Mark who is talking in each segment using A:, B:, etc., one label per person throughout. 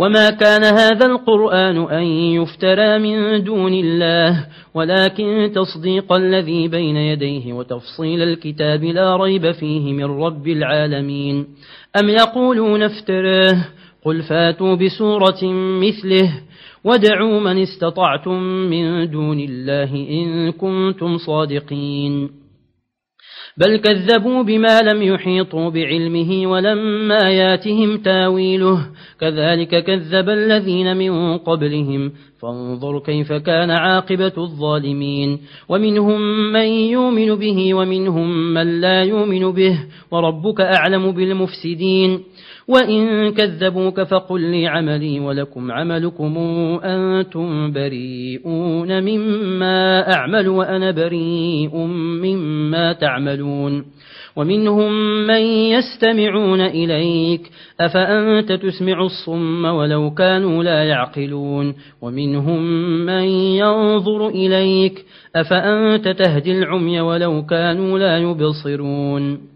A: وما كان هذا القرآن أن يفترى من دون الله ولكن تصديق الذي بين يديه وتفصيل الكتاب لا ريب فيه من رب العالمين. أم يقولون افتراه قل فاتوا بسورة مثله ودعوا من استطعتم من دون الله إن كنتم صادقين. بل كذبوا بما لم يحيطوا بعلمه ولما ياتهم تاويله. كذلك كذب الذين من قبلهم فانظر كيف كان عاقبة الظالمين. ومنهم من يؤمن به ومنهم من لا يؤمن به وربك أعلم بالمفسدين. وإن كذبوك فقل لي عملي ولكم عملكم أنتم بريئون مما أعمل وأنا بريء مما تعملون. ومنهم من يستمعون إليك أفأنت تسمع الصم ولو كانوا لا يعقلون. ومنهم من ينظر إليك أفأنت تهدي العمي ولو كانوا لا يبصرون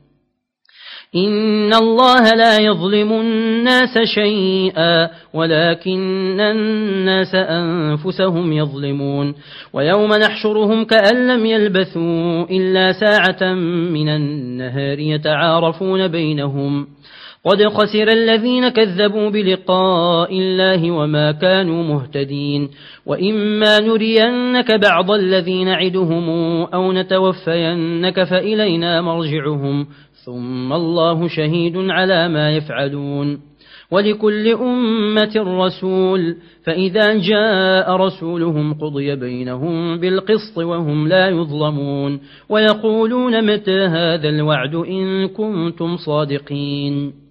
A: إن الله لا يظلم الناس شيئا ولكن الناس أنفسهم يظلمون ويوم نحشرهم كأن لم يلبثوا إلا ساعة من النهار يتعارفون بينهم قد خسر الذين كذبوا بلقاء الله وما كانوا مهتدين. وإما نرينك بعض الذين عدهم أو نتوفينك فإلينا مرجعهم. ثم الله شهيد على ما يفعلون. ولكل أمة رسول فإذا جاء رسولهم قضي بينهم بالقسط وهم لا يظلمون. ويقولون متى هذا الوعد إن كنتم صادقين.